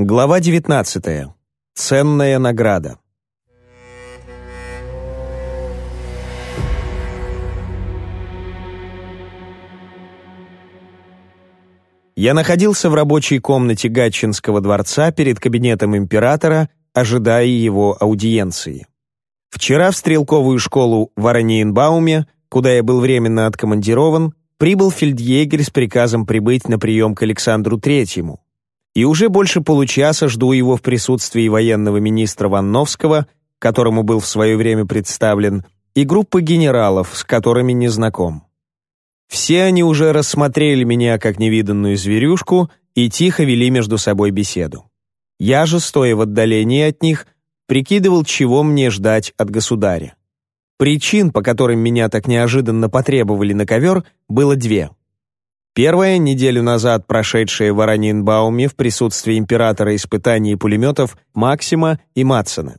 Глава 19. Ценная награда. Я находился в рабочей комнате Гатчинского дворца перед кабинетом императора, ожидая его аудиенции. Вчера в стрелковую школу в Ораниенбауме, куда я был временно откомандирован, прибыл фельдъегерь с приказом прибыть на прием к Александру Третьему. И уже больше получаса жду его в присутствии военного министра Ванновского, которому был в свое время представлен, и группы генералов, с которыми не знаком. Все они уже рассмотрели меня как невиданную зверюшку и тихо вели между собой беседу. Я же, стоя в отдалении от них, прикидывал, чего мне ждать от государя. Причин, по которым меня так неожиданно потребовали на ковер, было две. Первая, неделю назад прошедшая в Аранинбауме в присутствии императора испытаний пулеметов Максима и Матсона.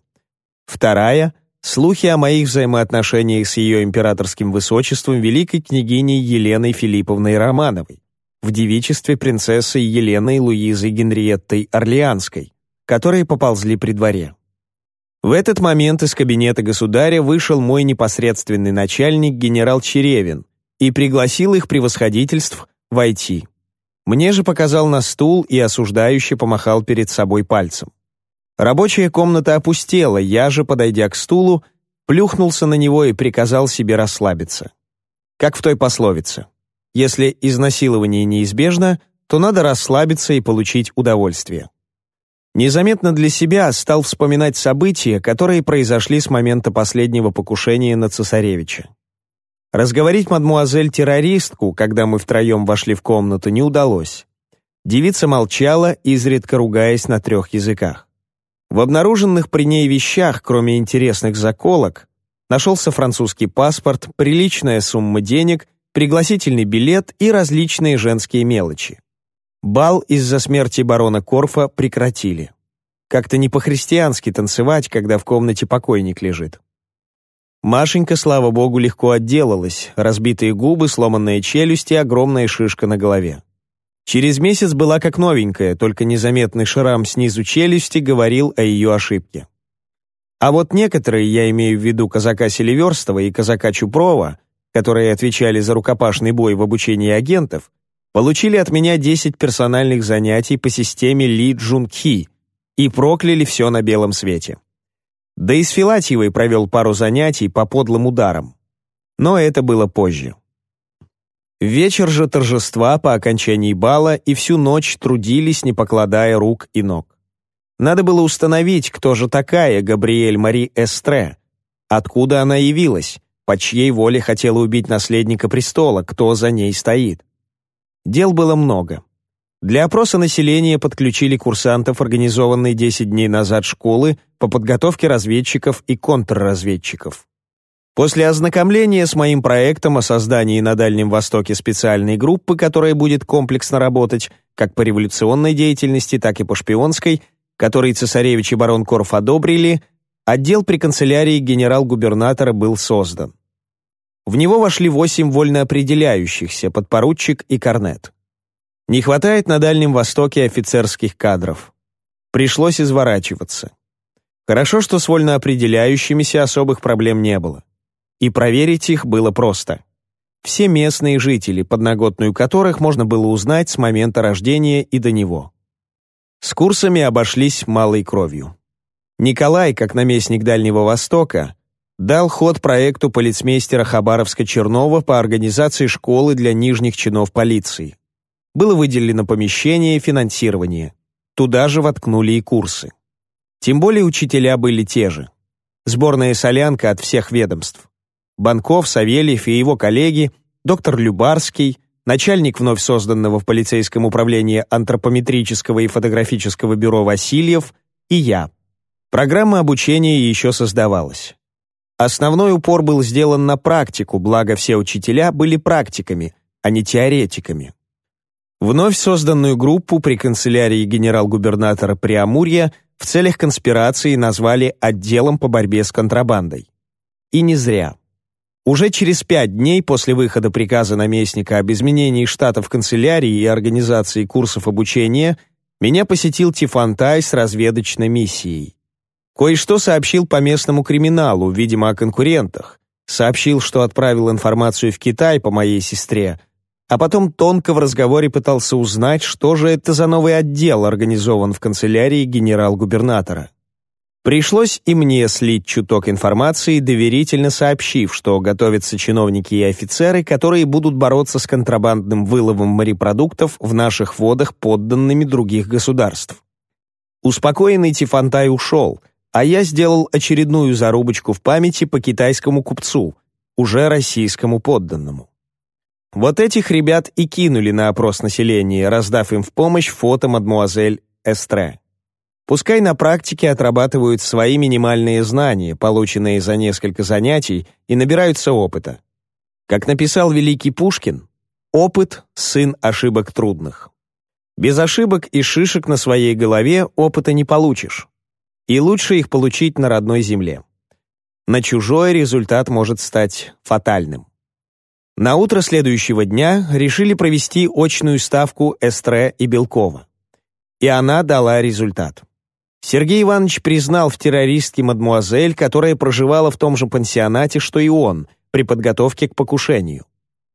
Вторая — слухи о моих взаимоотношениях с ее императорским высочеством великой княгиней Еленой Филипповной Романовой в девичестве принцессы Еленой Луизой Генриеттой Орлеанской, которые поползли при дворе. В этот момент из кабинета государя вышел мой непосредственный начальник генерал Черевин и пригласил их превосходительств войти. Мне же показал на стул и осуждающе помахал перед собой пальцем. Рабочая комната опустела, я же, подойдя к стулу, плюхнулся на него и приказал себе расслабиться. Как в той пословице. Если изнасилование неизбежно, то надо расслабиться и получить удовольствие. Незаметно для себя стал вспоминать события, которые произошли с момента последнего покушения на цесаревича. Разговорить мадмуазель-террористку, когда мы втроем вошли в комнату, не удалось. Девица молчала, изредка ругаясь на трех языках. В обнаруженных при ней вещах, кроме интересных заколок, нашелся французский паспорт, приличная сумма денег, пригласительный билет и различные женские мелочи. Бал из-за смерти барона Корфа прекратили. Как-то не по-христиански танцевать, когда в комнате покойник лежит. Машенька, слава богу, легко отделалась, разбитые губы, сломанная челюсть и огромная шишка на голове. Через месяц была как новенькая, только незаметный шрам снизу челюсти говорил о ее ошибке. А вот некоторые, я имею в виду казака Селиверстова и казака Чупрова, которые отвечали за рукопашный бой в обучении агентов, получили от меня 10 персональных занятий по системе Ли Джун Ки и прокляли все на белом свете. Да и с Филатьевой провел пару занятий по подлым ударам. Но это было позже. Вечер же торжества по окончании бала и всю ночь трудились, не покладая рук и ног. Надо было установить, кто же такая Габриэль Мари Эстре, откуда она явилась, по чьей воле хотела убить наследника престола, кто за ней стоит. Дел было много. Для опроса населения подключили курсантов, организованной 10 дней назад школы по подготовке разведчиков и контрразведчиков. После ознакомления с моим проектом о создании на Дальнем Востоке специальной группы, которая будет комплексно работать как по революционной деятельности, так и по шпионской, который цесаревич и барон Корф одобрили, отдел при канцелярии генерал-губернатора был создан. В него вошли восемь вольноопределяющихся, подпоручик и корнет. Не хватает на Дальнем Востоке офицерских кадров. Пришлось изворачиваться. Хорошо, что с вольноопределяющимися особых проблем не было. И проверить их было просто. Все местные жители, подноготную которых можно было узнать с момента рождения и до него. С курсами обошлись малой кровью. Николай, как наместник Дальнего Востока, дал ход проекту полицмейстера Хабаровска-Чернова по организации школы для нижних чинов полиции. Было выделено помещение и финансирование. Туда же воткнули и курсы. Тем более учителя были те же. Сборная солянка от всех ведомств. Банков, Савельев и его коллеги, доктор Любарский, начальник вновь созданного в полицейском управлении антропометрического и фотографического бюро Васильев и я. Программа обучения еще создавалась. Основной упор был сделан на практику, благо все учителя были практиками, а не теоретиками. Вновь созданную группу при канцелярии генерал-губернатора Преамурья в целях конспирации назвали «Отделом по борьбе с контрабандой». И не зря. Уже через пять дней после выхода приказа наместника об изменении штатов канцелярии и организации курсов обучения меня посетил Тифантай с разведочной миссией. Кое-что сообщил по местному криминалу, видимо, о конкурентах. Сообщил, что отправил информацию в Китай по моей сестре, а потом тонко в разговоре пытался узнать, что же это за новый отдел организован в канцелярии генерал-губернатора. Пришлось и мне слить чуток информации, доверительно сообщив, что готовятся чиновники и офицеры, которые будут бороться с контрабандным выловом морепродуктов в наших водах подданными других государств. Успокоенный Тифантай ушел, а я сделал очередную зарубочку в памяти по китайскому купцу, уже российскому подданному. Вот этих ребят и кинули на опрос населения, раздав им в помощь фото мадмуазель Эстре. Пускай на практике отрабатывают свои минимальные знания, полученные за несколько занятий, и набираются опыта. Как написал великий Пушкин, «Опыт – сын ошибок трудных». Без ошибок и шишек на своей голове опыта не получишь. И лучше их получить на родной земле. На чужой результат может стать фатальным. На утро следующего дня решили провести очную ставку Эстре и Белкова. И она дала результат. Сергей Иванович признал в террористке мадмуазель, которая проживала в том же пансионате, что и он, при подготовке к покушению.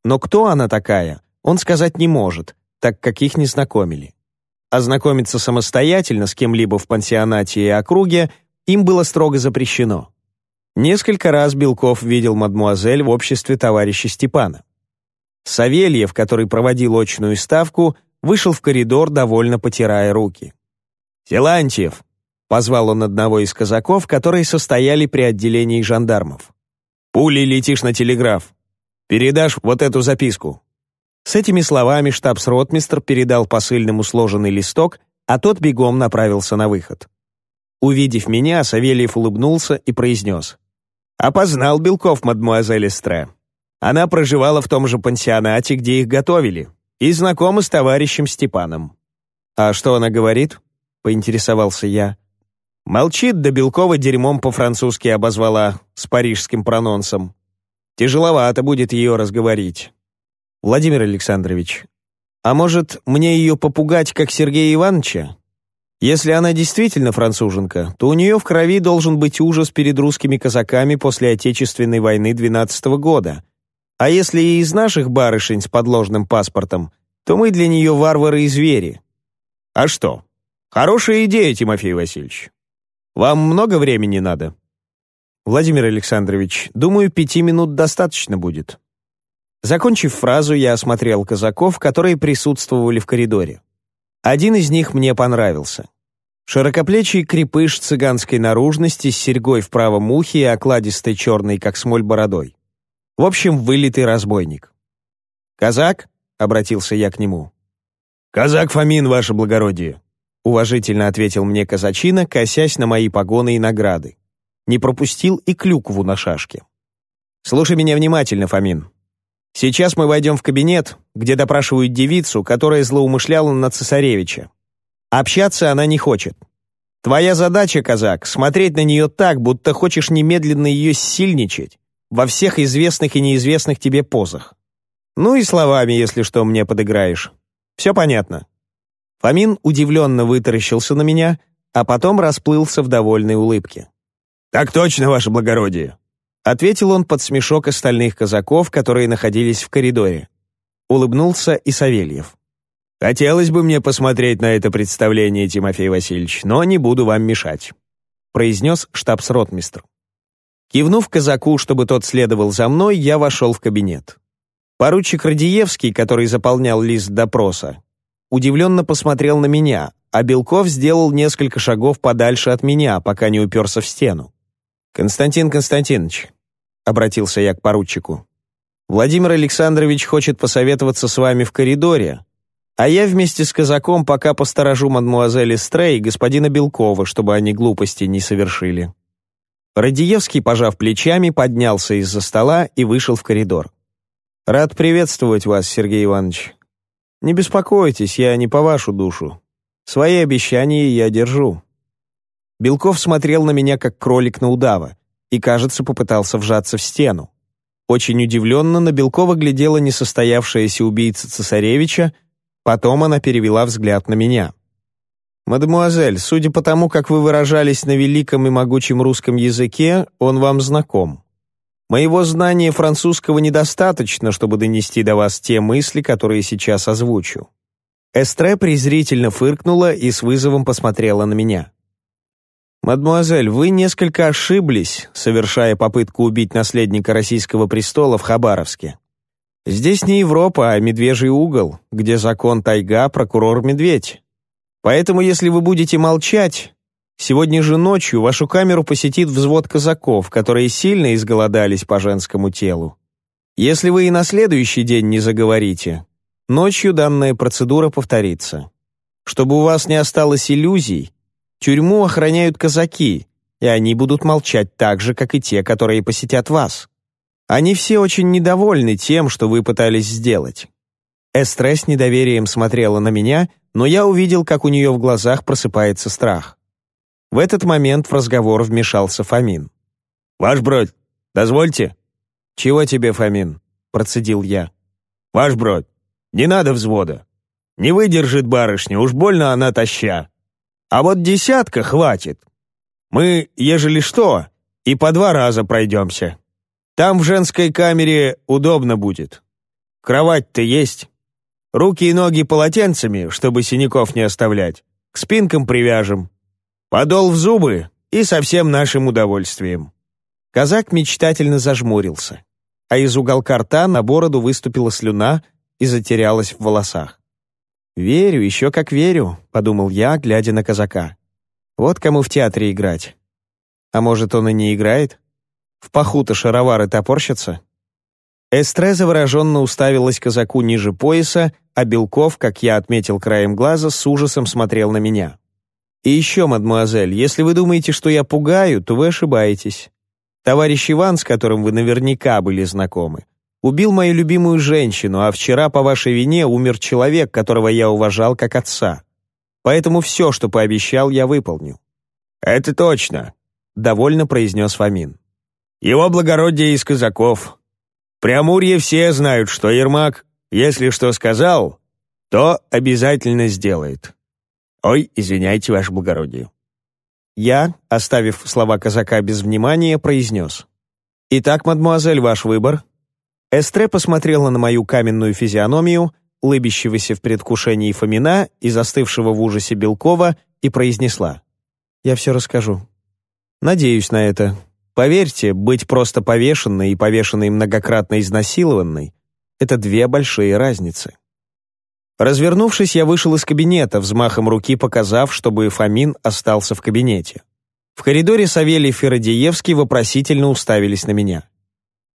Но кто она такая, он сказать не может, так как их не знакомили. Ознакомиться самостоятельно с кем-либо в пансионате и округе им было строго запрещено. Несколько раз Белков видел мадмуазель в обществе товарища Степана. Савельев, который проводил очную ставку, вышел в коридор, довольно потирая руки. «Силантьев, Позвал он одного из казаков, которые состояли при отделении жандармов. «Пулей летишь на телеграф. Передашь вот эту записку». С этими словами штабс-ротмистр передал посыльному сложенный листок, а тот бегом направился на выход. Увидев меня, Савельев улыбнулся и произнес. «Опознал Белков мадмуазель Эстре. Она проживала в том же пансионате, где их готовили, и знакома с товарищем Степаном». «А что она говорит?» — поинтересовался я. Молчит, да Белкова дерьмом по-французски обозвала, с парижским прононсом. Тяжеловато будет ее разговорить. Владимир Александрович, а может, мне ее попугать, как Сергея Ивановича? Если она действительно француженка, то у нее в крови должен быть ужас перед русскими казаками после Отечественной войны 12 -го года. А если и из наших барышень с подложным паспортом, то мы для нее варвары и звери. А что? Хорошая идея, Тимофей Васильевич. Вам много времени надо? Владимир Александрович, думаю, пяти минут достаточно будет. Закончив фразу, я осмотрел казаков, которые присутствовали в коридоре. Один из них мне понравился. Широкоплечий крепыш цыганской наружности с серьгой в правом ухе и окладистой черной, как смоль, бородой. В общем, вылитый разбойник. «Казак?» — обратился я к нему. «Казак Фомин, ваше благородие», уважительно ответил мне казачина, косясь на мои погоны и награды. Не пропустил и клюкву на шашке. «Слушай меня внимательно, Фомин. Сейчас мы войдем в кабинет, где допрашивают девицу, которая злоумышляла на цесаревича. Общаться она не хочет. Твоя задача, казак, смотреть на нее так, будто хочешь немедленно ее сильничать во всех известных и неизвестных тебе позах. Ну и словами, если что, мне подыграешь. Все понятно?» Фомин удивленно вытаращился на меня, а потом расплылся в довольной улыбке. «Так точно, ваше благородие!» Ответил он под смешок остальных казаков, которые находились в коридоре. Улыбнулся и Савельев. «Хотелось бы мне посмотреть на это представление, Тимофей Васильевич, но не буду вам мешать», произнес штабс-ротмистр. Кивнув казаку, чтобы тот следовал за мной, я вошел в кабинет. Поручик Радиевский, который заполнял лист допроса, удивленно посмотрел на меня, а Белков сделал несколько шагов подальше от меня, пока не уперся в стену. «Константин Константинович», — обратился я к поручику, «Владимир Александрович хочет посоветоваться с вами в коридоре, а я вместе с казаком пока посторожу мадмуазель Стрей и господина Белкова, чтобы они глупости не совершили». Радиевский, пожав плечами, поднялся из-за стола и вышел в коридор. «Рад приветствовать вас, Сергей Иванович. Не беспокойтесь, я не по вашу душу. Свои обещания я держу». Белков смотрел на меня, как кролик на удава, и, кажется, попытался вжаться в стену. Очень удивленно на Белкова глядела несостоявшаяся убийца цесаревича, потом она перевела взгляд на меня. «Мадемуазель, судя по тому, как вы выражались на великом и могучем русском языке, он вам знаком. Моего знания французского недостаточно, чтобы донести до вас те мысли, которые сейчас озвучу». Эстре презрительно фыркнула и с вызовом посмотрела на меня. «Мадемуазель, вы несколько ошиблись, совершая попытку убить наследника российского престола в Хабаровске. Здесь не Европа, а медвежий угол, где закон тайга, прокурор медведь. Поэтому, если вы будете молчать, сегодня же ночью вашу камеру посетит взвод казаков, которые сильно изголодались по женскому телу. Если вы и на следующий день не заговорите, ночью данная процедура повторится. Чтобы у вас не осталось иллюзий, тюрьму охраняют казаки, и они будут молчать так же, как и те, которые посетят вас. Они все очень недовольны тем, что вы пытались сделать. Эстре с недоверием смотрела на меня, но я увидел, как у нее в глазах просыпается страх. В этот момент в разговор вмешался Фомин. «Ваш бродь, дозвольте». «Чего тебе, Фомин?» — процедил я. «Ваш бродь, не надо взвода. Не выдержит барышня, уж больно она таща. А вот десятка хватит. Мы, ежели что, и по два раза пройдемся. Там в женской камере удобно будет. Кровать-то есть». Руки и ноги полотенцами, чтобы синяков не оставлять. К спинкам привяжем. Подол в зубы и со всем нашим удовольствием». Казак мечтательно зажмурился, а из уголка рта на бороду выступила слюна и затерялась в волосах. «Верю, еще как верю», — подумал я, глядя на казака. «Вот кому в театре играть. А может, он и не играет? В паху-то шаровары топорщатся?» Эстре завороженно уставилась казаку ниже пояса, а Белков, как я отметил краем глаза, с ужасом смотрел на меня. «И еще, мадмуазель, если вы думаете, что я пугаю, то вы ошибаетесь. Товарищ Иван, с которым вы наверняка были знакомы, убил мою любимую женщину, а вчера по вашей вине умер человек, которого я уважал как отца. Поэтому все, что пообещал, я выполню». «Это точно», — довольно произнес Фомин. «Его благородие из казаков, Преамурье все знают, что Ермак, если что сказал, то обязательно сделает. Ой, извиняйте, ваше благородие. Я, оставив слова казака без внимания, произнес. «Итак, мадмуазель, ваш выбор». Эстре посмотрела на мою каменную физиономию, лыбящегося в предвкушении Фомина и застывшего в ужасе Белкова, и произнесла. «Я все расскажу. Надеюсь на это. Поверьте, быть просто повешенной и повешенной многократно изнасилованной — это две большие разницы. Развернувшись, я вышел из кабинета, взмахом руки показав, чтобы Фомин остался в кабинете. В коридоре Савелий Феродиевский вопросительно уставились на меня.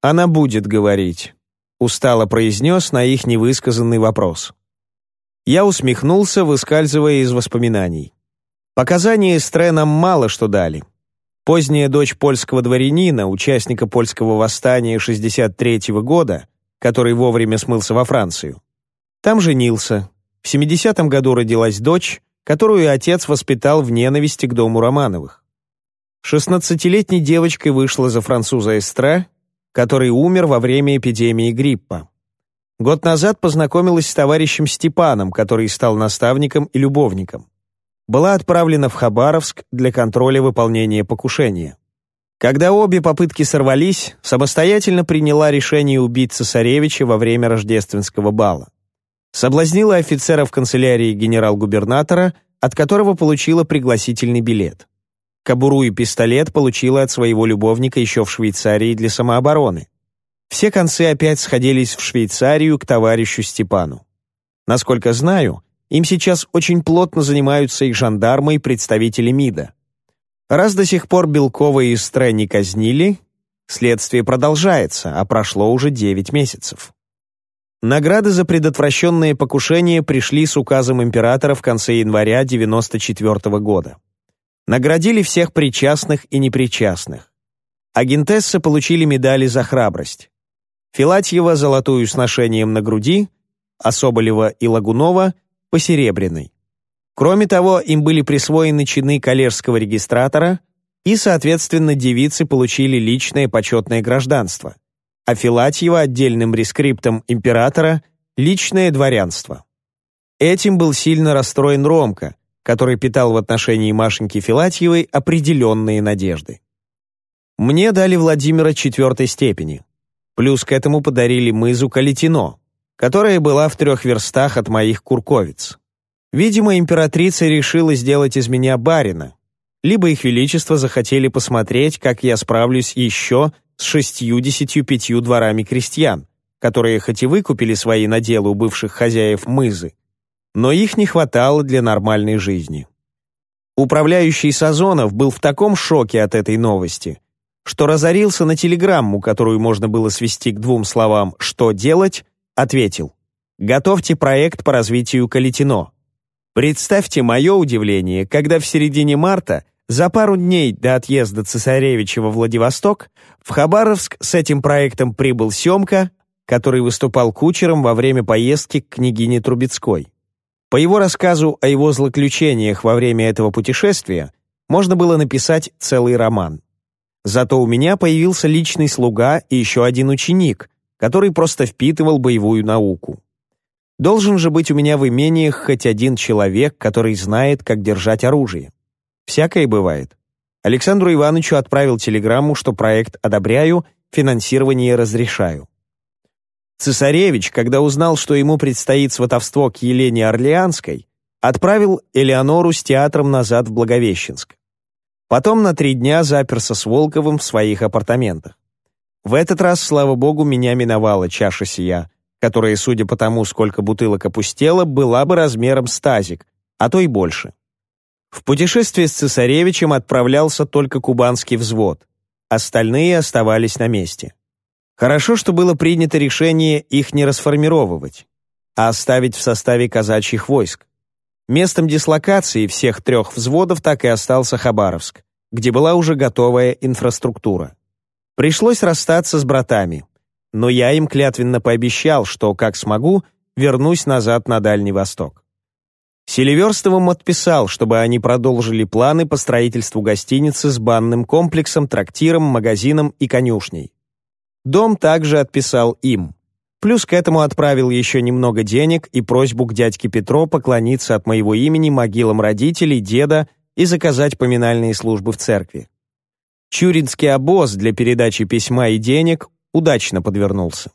«Она будет говорить», — устало произнес на их невысказанный вопрос. Я усмехнулся, выскальзывая из воспоминаний. Показания Эстре нам мало что дали. Поздняя дочь польского дворянина, участника польского восстания 63 -го года, который вовремя смылся во Францию. Там женился. В 70-м году родилась дочь, которую отец воспитал в ненависти к дому Романовых. 16-летней девочкой вышла за француза Эстра, который умер во время эпидемии гриппа. Год назад познакомилась с товарищем Степаном, который стал наставником и любовником была отправлена в Хабаровск для контроля выполнения покушения. Когда обе попытки сорвались, самостоятельно приняла решение убить цесаревича во время рождественского бала. Соблазнила офицера в канцелярии генерал-губернатора, от которого получила пригласительный билет. Кобуру и пистолет получила от своего любовника еще в Швейцарии для самообороны. Все концы опять сходились в Швейцарию к товарищу Степану. Насколько знаю, им сейчас очень плотно занимаются и жандармы, и представители МИДа. Раз до сих пор Белкова и Истре не казнили, следствие продолжается, а прошло уже 9 месяцев. Награды за предотвращенные покушения пришли с указом императора в конце января 94 года. Наградили всех причастных и непричастных. Агентессы получили медали за храбрость. Филатьева – золотую с ношением на груди, Соболева и Лагунова – по Серебряной. Кроме того, им были присвоены чины коллежского регистратора, и, соответственно, девицы получили личное почетное гражданство, а Филатьева отдельным рескриптом императора – личное дворянство. Этим был сильно расстроен Ромка, который питал в отношении Машеньки Филатьевой определенные надежды. Мне дали Владимира четвертой степени. Плюс к этому подарили мызу Калитино, которая была в трех верстах от моих курковиц. Видимо, императрица решила сделать из меня барина, либо их величество захотели посмотреть, как я справлюсь еще с шестью-десятью пятью дворами крестьян, которые хоть и выкупили свои наделы у бывших хозяев мызы, но их не хватало для нормальной жизни. Управляющий Сазонов был в таком шоке от этой новости, что разорился на телеграмму, которую можно было свести к двум словам «что делать», ответил «Готовьте проект по развитию Калитино». Представьте мое удивление, когда в середине марта, за пару дней до отъезда цесаревича во Владивосток, в Хабаровск с этим проектом прибыл Семка, который выступал кучером во время поездки к княгине Трубецкой. По его рассказу о его злоключениях во время этого путешествия можно было написать целый роман. Зато у меня появился личный слуга и еще один ученик, который просто впитывал боевую науку. Должен же быть у меня в имениях хоть один человек, который знает, как держать оружие. Всякое бывает. Александру Ивановичу отправил телеграмму, что проект одобряю, финансирование разрешаю. Цесаревич, когда узнал, что ему предстоит сватовство к Елене Орлеанской, отправил Элеонору с театром назад в Благовещенск. Потом на три дня заперся с Волковым в своих апартаментах. В этот раз, слава богу, меня миновала чаша сия, которая, судя по тому, сколько бутылок опустела, была бы размером с тазик, а то и больше. В путешествие с цесаревичем отправлялся только кубанский взвод, остальные оставались на месте. Хорошо, что было принято решение их не расформировывать, а оставить в составе казачьих войск. Местом дислокации всех трех взводов так и остался Хабаровск, где была уже готовая инфраструктура. Пришлось расстаться с братами, но я им клятвенно пообещал, что, как смогу, вернусь назад на Дальний Восток. Селиверстовым отписал, чтобы они продолжили планы по строительству гостиницы с банным комплексом, трактиром, магазином и конюшней. Дом также отписал им. Плюс к этому отправил еще немного денег и просьбу к дядьке Петро поклониться от моего имени могилам родителей, деда и заказать поминальные службы в церкви. Чуринский обоз для передачи письма и денег удачно подвернулся.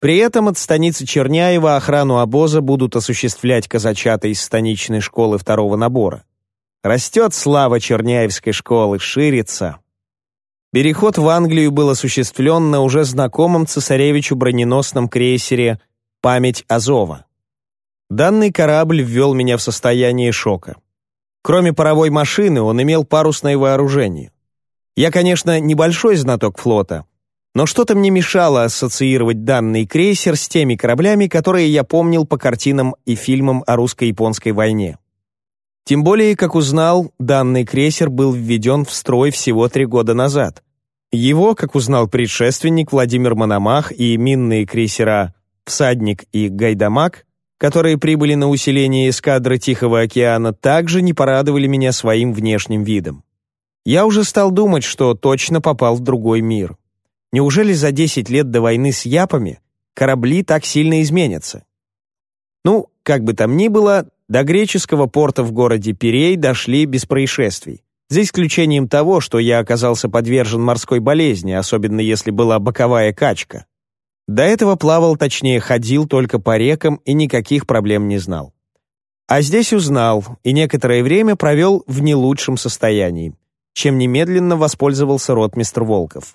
При этом от станицы Черняева охрану обоза будут осуществлять казачата из станичной школы второго набора. Растет слава Черняевской школы, ширится. Переход в Англию был осуществлен на уже знакомом цесаревичу броненосном крейсере «Память Азова». Данный корабль ввел меня в состояние шока. Кроме паровой машины, он имел парусное вооружение. Я, конечно, небольшой знаток флота, но что-то мне мешало ассоциировать данный крейсер с теми кораблями, которые я помнил по картинам и фильмам о русско-японской войне. Тем более, как узнал, данный крейсер был введен в строй всего три года назад. Его, как узнал предшественник Владимир Мономах и минные крейсера «Всадник» и «Гайдамак», которые прибыли на усиление эскадры Тихого океана, также не порадовали меня своим внешним видом. Я уже стал думать, что точно попал в другой мир. Неужели за 10 лет до войны с Япами корабли так сильно изменятся? Ну, как бы там ни было, до греческого порта в городе Пирей дошли без происшествий, за исключением того, что я оказался подвержен морской болезни, особенно если была боковая качка. До этого плавал, точнее ходил только по рекам и никаких проблем не знал. А здесь узнал и некоторое время провел в не лучшем состоянии, чем немедленно воспользовался ротмистр Волков.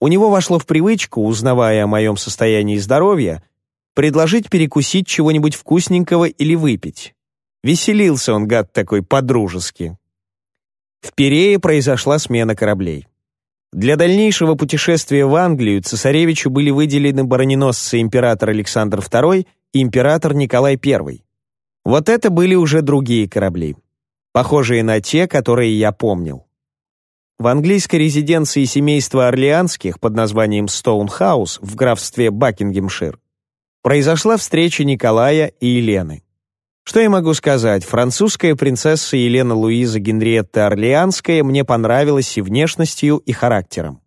У него вошло в привычку, узнавая о моем состоянии здоровья, предложить перекусить чего-нибудь вкусненького или выпить. Веселился он, гад такой, по-дружески. В Пирее произошла смена кораблей. Для дальнейшего путешествия в Англию цесаревичу были выделены броненосцы император Александр II и император Николай I. Вот это были уже другие корабли, похожие на те, которые я помнил. В английской резиденции семейства Орлеанских под названием Стоунхаус в графстве Бакингемшир произошла встреча Николая и Елены. Что я могу сказать? Французская принцесса Елена Луиза Генриетта Орлеанская мне понравилась и внешностью, и характером.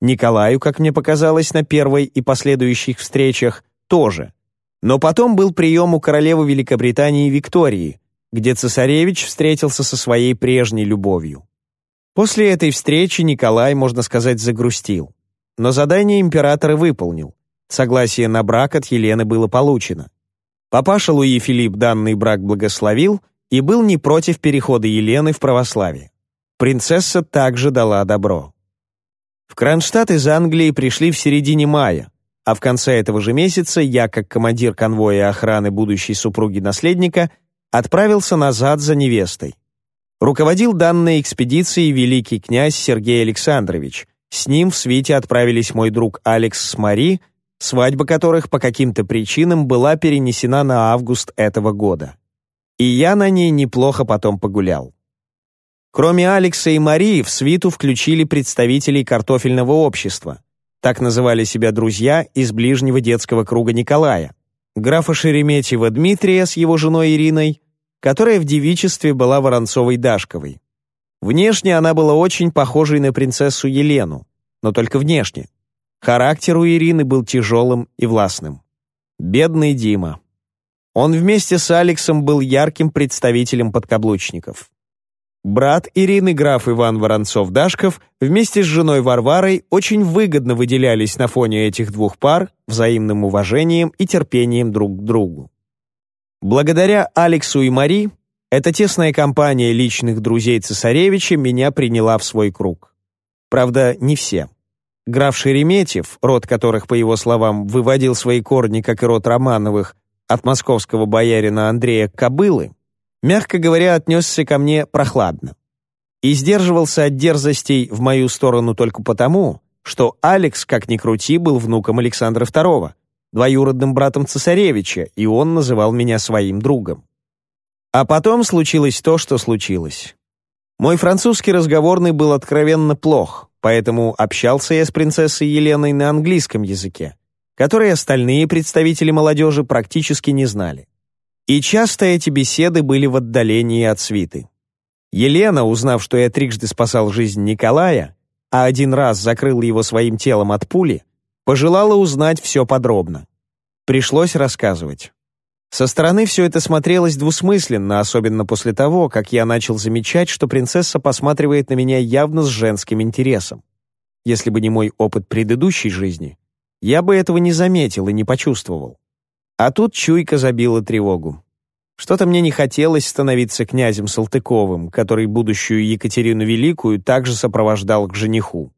Николаю, как мне показалось на первой и последующих встречах, тоже. Но потом был прием у королевы Великобритании Виктории, где цесаревич встретился со своей прежней любовью. После этой встречи Николай, можно сказать, загрустил. Но задание императора выполнил. Согласие на брак от Елены было получено. Папаша Луи Филипп данный брак благословил и был не против перехода Елены в православие. Принцесса также дала добро. В Кронштадт из Англии пришли в середине мая, а в конце этого же месяца я, как командир конвоя охраны будущей супруги наследника, отправился назад за невестой. Руководил данной экспедицией великий князь Сергей Александрович. С ним в свите отправились мой друг Алекс с Мари, свадьба которых по каким-то причинам была перенесена на август этого года. И я на ней неплохо потом погулял. Кроме Алекса и Марии, в свиту включили представителей картофельного общества. Так называли себя друзья из ближнего детского круга Николая. Графа Шереметьева Дмитрия с его женой Ириной, которая в девичестве была Воронцовой-Дашковой. Внешне она была очень похожей на принцессу Елену, но только внешне. Характер у Ирины был тяжелым и властным. Бедный Дима. Он вместе с Алексом был ярким представителем подкаблучников. Брат Ирины, граф Иван Воронцов-Дашков, вместе с женой Варварой очень выгодно выделялись на фоне этих двух пар взаимным уважением и терпением друг к другу. Благодаря Алексу и Мари, эта тесная компания личных друзей цесаревича меня приняла в свой круг. Правда, не все. Граф Шереметьев, род которых, по его словам, выводил свои корни, как и род Романовых, от московского боярина Андрея Кобылы, мягко говоря, отнесся ко мне прохладно. И сдерживался от дерзостей в мою сторону только потому, что Алекс, как ни крути, был внуком Александра II, двоюродным братом цесаревича, и он называл меня своим другом. А потом случилось то, что случилось. Мой французский разговорный был откровенно плох, поэтому общался я с принцессой Еленой на английском языке, который остальные представители молодежи практически не знали. И часто эти беседы были в отдалении от свиты. Елена, узнав, что я трижды спасал жизнь Николая, а один раз закрыл его своим телом от пули, Пожелала узнать все подробно. Пришлось рассказывать. Со стороны все это смотрелось двусмысленно, особенно после того, как я начал замечать, что принцесса посматривает на меня явно с женским интересом. Если бы не мой опыт предыдущей жизни, я бы этого не заметил и не почувствовал. А тут чуйка забила тревогу. Что-то мне не хотелось становиться князем Салтыковым, который будущую Екатерину Великую также сопровождал к жениху.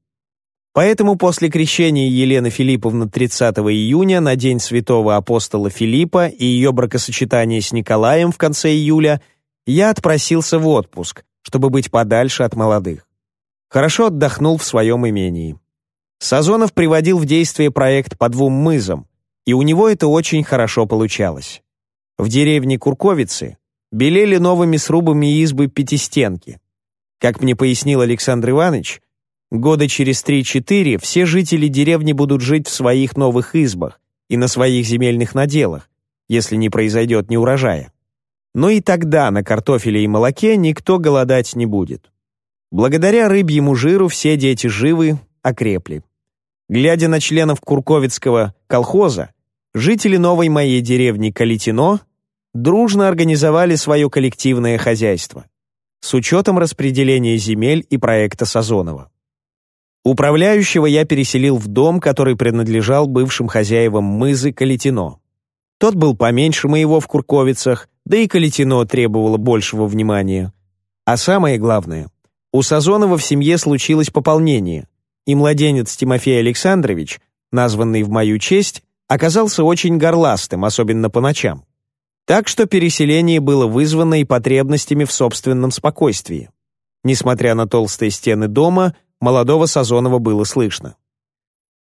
Поэтому после крещения Елены Филипповны 30 июня на день святого апостола Филиппа и ее бракосочетания с Николаем в конце июля я отпросился в отпуск, чтобы быть подальше от молодых. Хорошо отдохнул в своем имении. Сазонов приводил в действие проект по двум мызам, и у него это очень хорошо получалось. В деревне Курковицы белели новыми срубами избы пятистенки. Как мне пояснил Александр Иванович, Года через 3-4 все жители деревни будут жить в своих новых избах и на своих земельных наделах, если не произойдет неурожая. Но и тогда на картофеле и молоке никто голодать не будет. Благодаря рыбьему жиру все дети живы, окрепли. Глядя на членов Курковицкого колхоза, жители новой моей деревни Калитино дружно организовали свое коллективное хозяйство с учетом распределения земель и проекта Сазонова. Управляющего я переселил в дом, который принадлежал бывшим хозяевам мызы Калитино. Тот был поменьше моего в Курковицах, да и Калитино требовало большего внимания. А самое главное, у Сазонова в семье случилось пополнение, и младенец Тимофей Александрович, названный в мою честь, оказался очень горластым, особенно по ночам. Так что переселение было вызвано и потребностями в собственном спокойствии. Несмотря на толстые стены дома, молодого Сазонова было слышно.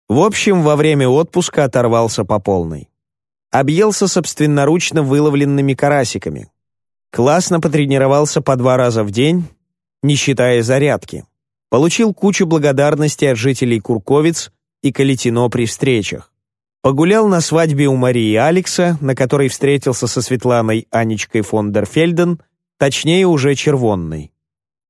В общем, во время отпуска оторвался по полной. Объелся собственноручно выловленными карасиками. Классно потренировался по два раза в день, не считая зарядки. Получил кучу благодарности от жителей Курковиц и Калитино при встречах. Погулял на свадьбе у Марии Алекса, на которой встретился со Светланой Анечкой фон дер Фельден, точнее уже Червонной.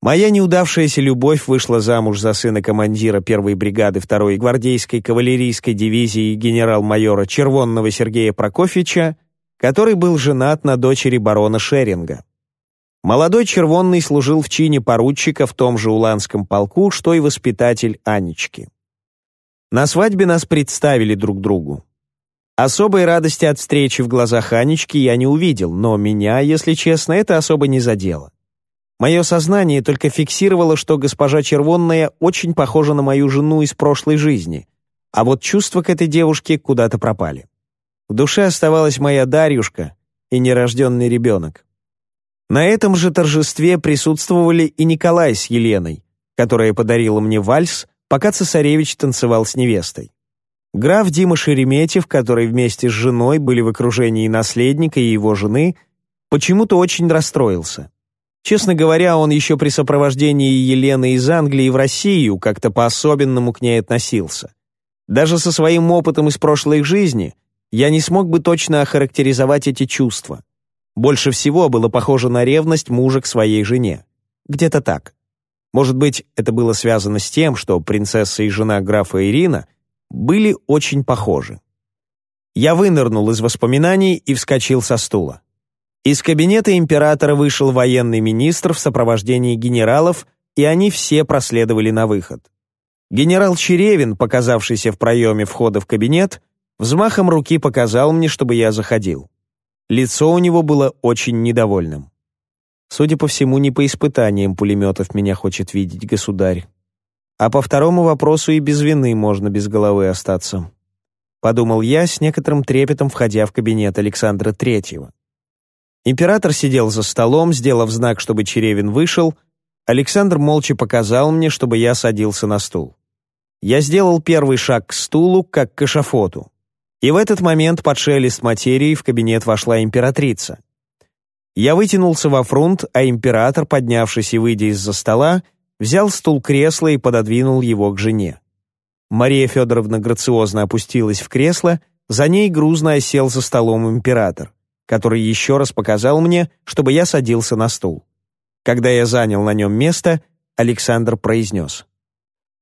Моя неудавшаяся любовь вышла замуж за сына командира первой бригады второй гвардейской кавалерийской дивизии генерал-майора Червонного Сергея Прокофьевича, который был женат на дочери барона Шеринга. Молодой червонный служил в чине поручика в том же Уланском полку, что и воспитатель Анечки. На свадьбе нас представили друг другу. Особой радости от встречи в глазах Анечки я не увидел, но меня, если честно, это особо не задело. Мое сознание только фиксировало, что госпожа Червонная очень похожа на мою жену из прошлой жизни, а вот чувства к этой девушке куда-то пропали. В душе оставалась моя Дарюшка и нерожденный ребенок. На этом же торжестве присутствовали и Николай с Еленой, которая подарила мне вальс, пока цесаревич танцевал с невестой. Граф Дима Шереметьев, который вместе с женой были в окружении наследника и его жены, почему-то очень расстроился. Честно говоря, он еще при сопровождении Елены из Англии в Россию как-то по-особенному к ней относился. Даже со своим опытом из прошлой жизни я не смог бы точно охарактеризовать эти чувства. Больше всего было похоже на ревность мужа к своей жене. Где-то так. Может быть, это было связано с тем, что принцесса и жена графа Ирина — были очень похожи. Я вынырнул из воспоминаний и вскочил со стула. Из кабинета императора вышел военный министр в сопровождении генералов, и они все проследовали на выход. Генерал Черевин, показавшийся в проеме входа в кабинет, взмахом руки показал мне, чтобы я заходил. Лицо у него было очень недовольным. Судя по всему, не по испытаниям пулеметов меня хочет видеть государь. А по второму вопросу и без вины можно без головы остаться. Подумал я с некоторым трепетом, входя в кабинет Александра Третьего. Император сидел за столом, сделав знак, чтобы Черевин вышел. Александр молча показал мне, чтобы я садился на стул. Я сделал первый шаг к стулу, как к эшафоту. И в этот момент под шелест материи в кабинет вошла императрица. Я вытянулся во фронт, а император, поднявшись и выйдя из-за стола, взял стул кресла и пододвинул его к жене. Мария Федоровна грациозно опустилась в кресло, за ней грузно осел за столом император, который еще раз показал мне, чтобы я садился на стул. Когда я занял на нем место, Александр произнес.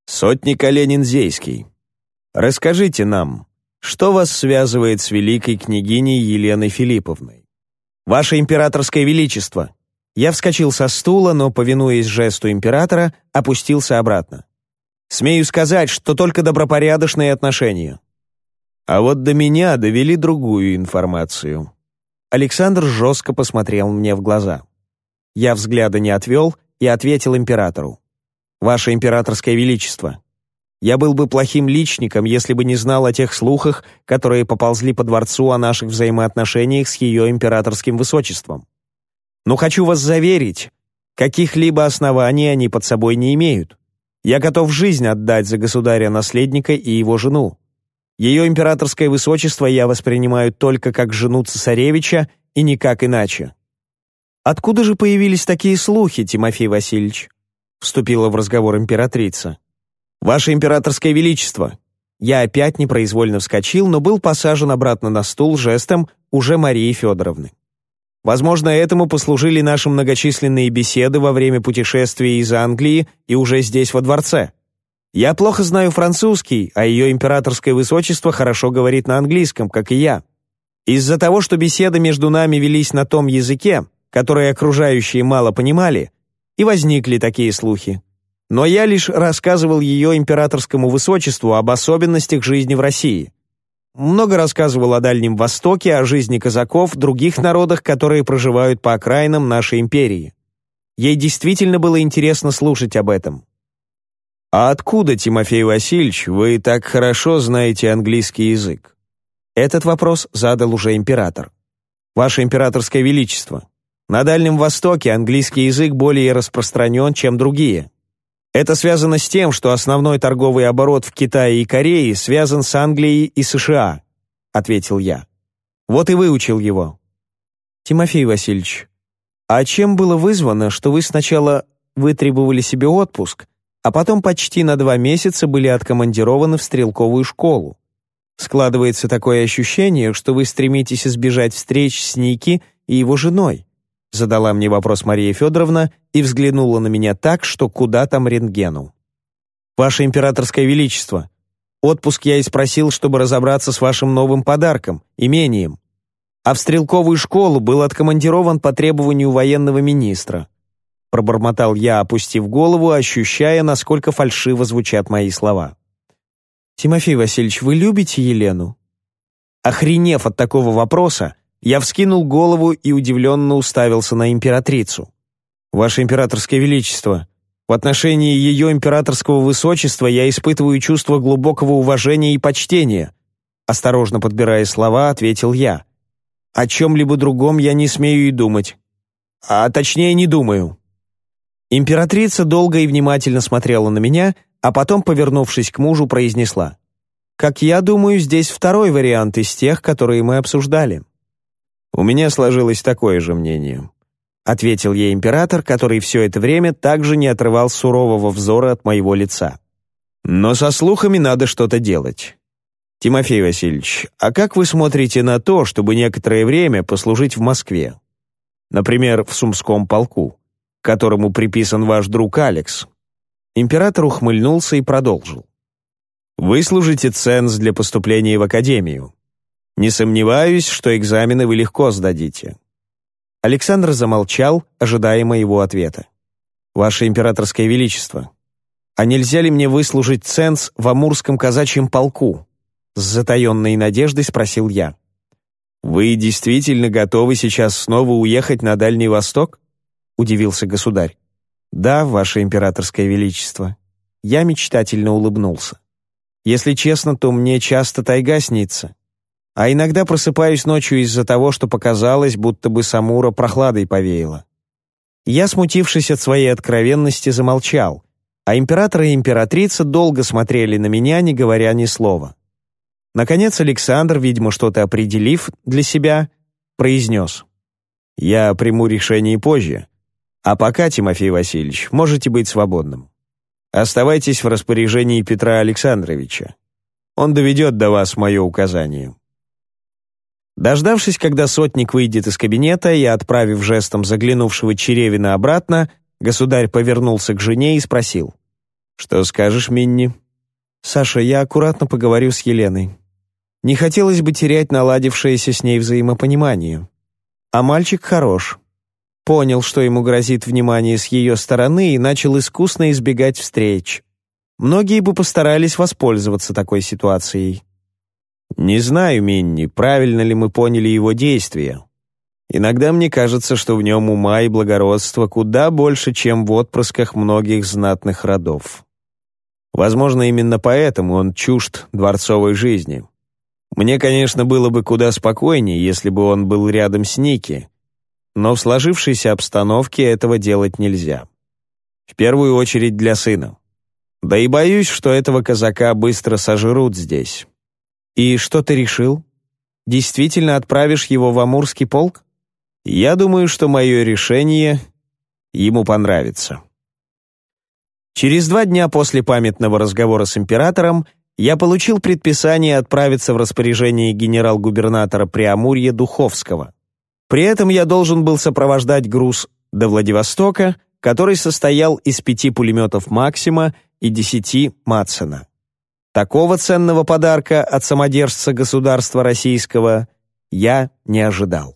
«Сотник Оленин-Зейский, расскажите нам, что вас связывает с великой княгиней Еленой Филипповной?» «Ваше императорское величество», я вскочил со стула, но, повинуясь жесту императора, опустился обратно. Смею сказать, что только добропорядочные отношения. А вот до меня довели другую информацию. Александр жестко посмотрел мне в глаза. Я взгляда не отвел и ответил императору. «Ваше императорское величество, я был бы плохим личником, если бы не знал о тех слухах, которые поползли по дворцу о наших взаимоотношениях с ее императорским высочеством. Но хочу вас заверить, каких-либо оснований они под собой не имеют. Я готов жизнь отдать за государя-наследника и его жену. Ее императорское высочество я воспринимаю только как жену цесаревича и никак иначе. «Откуда же появились такие слухи, Тимофей Васильевич?» вступила в разговор императрица. «Ваше императорское величество!» Я опять непроизвольно вскочил, но был посажен обратно на стул жестом уже Марии Федоровны. Возможно, этому послужили наши многочисленные беседы во время путешествия из Англии и уже здесь, во дворце. Я плохо знаю французский, а ее императорское высочество хорошо говорит на английском, как и я. Из-за того, что беседы между нами велись на том языке, который окружающие мало понимали, и возникли такие слухи. Но я лишь рассказывал ее императорскому высочеству об особенностях жизни в России. Много рассказывал о Дальнем Востоке, о жизни казаков, других народах, которые проживают по окраинам нашей империи. Ей действительно было интересно слушать об этом. «А откуда, Тимофей Васильевич, вы так хорошо знаете английский язык?» Этот вопрос задал уже император. «Ваше императорское величество, на Дальнем Востоке английский язык более распространен, чем другие. Это связано с тем, что основной торговый оборот в Китае и Корее связан с Англией и США, ответил я. Вот и выучил его. Тимофей Васильевич, а чем было вызвано, что вы сначала вытребовали себе отпуск, а потом почти на два месяца были откомандированы в стрелковую школу? Складывается такое ощущение, что вы стремитесь избежать встреч с Ники и его женой. Задала мне вопрос Мария Федоровна и взглянула на меня так, что куда там рентгену. «Ваше императорское величество, отпуск я и спросил, чтобы разобраться с вашим новым подарком, имением. а в стрелковую школу был откомандирован по требованию военного министра. Пробормотал я, опустив голову, ощущая, насколько фальшиво звучат мои слова. «Тимофей Васильевич, вы любите Елену?» Охренев от такого вопроса, я вскинул голову и удивленно уставился на императрицу. «Ваше императорское величество, в отношении ее императорского высочества я испытываю чувство глубокого уважения и почтения», осторожно подбирая слова, ответил я. «О чем-либо другом я не смею и думать. А точнее, не думаю». Императрица долго и внимательно смотрела на меня, а потом, повернувшись к мужу, произнесла. «Как я думаю, здесь второй вариант из тех, которые мы обсуждали». «У меня сложилось такое же мнение», — ответил ей император, который все это время также не отрывал сурового взора от моего лица. «Но со слухами надо что-то делать. Тимофей Васильевич, а как вы смотрите на то, чтобы некоторое время послужить в Москве? Например, в Сумском полку, которому приписан ваш друг Алекс?» Император ухмыльнулся и продолжил. «Вы служите ценз для поступления в академию. Не сомневаюсь, что экзамены вы легко сдадите». Александр замолчал, ожидая моего ответа. «Ваше императорское величество, а нельзя ли мне выслужить ценз в Амурском казачьем полку?» С затаенной надеждой спросил я. «Вы действительно готовы сейчас снова уехать на Дальний Восток?» Удивился государь. «Да, ваше императорское величество». Я мечтательно улыбнулся. «Если честно, то мне часто тайга снится. А иногда просыпаюсь ночью из-за того, что показалось, будто бы Самура прохладой повеяло. Я, смутившись от своей откровенности, замолчал, а император и императрица долго смотрели на меня, не говоря ни слова. Наконец Александр, видимо, что-то определив для себя, произнес. «Я приму решение позже. А пока, Тимофей Васильевич, можете быть свободным. Оставайтесь в распоряжении Петра Александровича. Он доведет до вас мое указание». Дождавшись, когда сотник выйдет из кабинета и отправив жестом заглянувшего Черевина обратно, государь повернулся к жене и спросил. «Что скажешь, Минни?» «Саша, я аккуратно поговорю с Еленой. Не хотелось бы терять наладившееся с ней взаимопонимание. А мальчик хорош. Понял, что ему грозит внимание с ее стороны и начал искусно избегать встреч. Многие бы постарались воспользоваться такой ситуацией. Не знаю, Минни, правильно ли мы поняли его действия. Иногда мне кажется, что в нем ума и благородства куда больше, чем в отпрысках многих знатных родов. Возможно, именно поэтому он чужд дворцовой жизни. Мне, конечно, было бы куда спокойнее, если бы он был рядом с Ники, но в сложившейся обстановке этого делать нельзя. В первую очередь для сына. Да и боюсь, что этого казака быстро сожрут здесь. «И что ты решил? Действительно отправишь его в Амурский полк?» «Я думаю, что мое решение ему понравится». Через два дня после памятного разговора с императором я получил предписание отправиться в распоряжение генерал-губернатора Преамурья Духовского. При этом я должен был сопровождать груз до Владивостока, который состоял из пяти пулеметов «Максима» и десяти «Матсена». Такого ценного подарка от самодержца государства российского я не ожидал.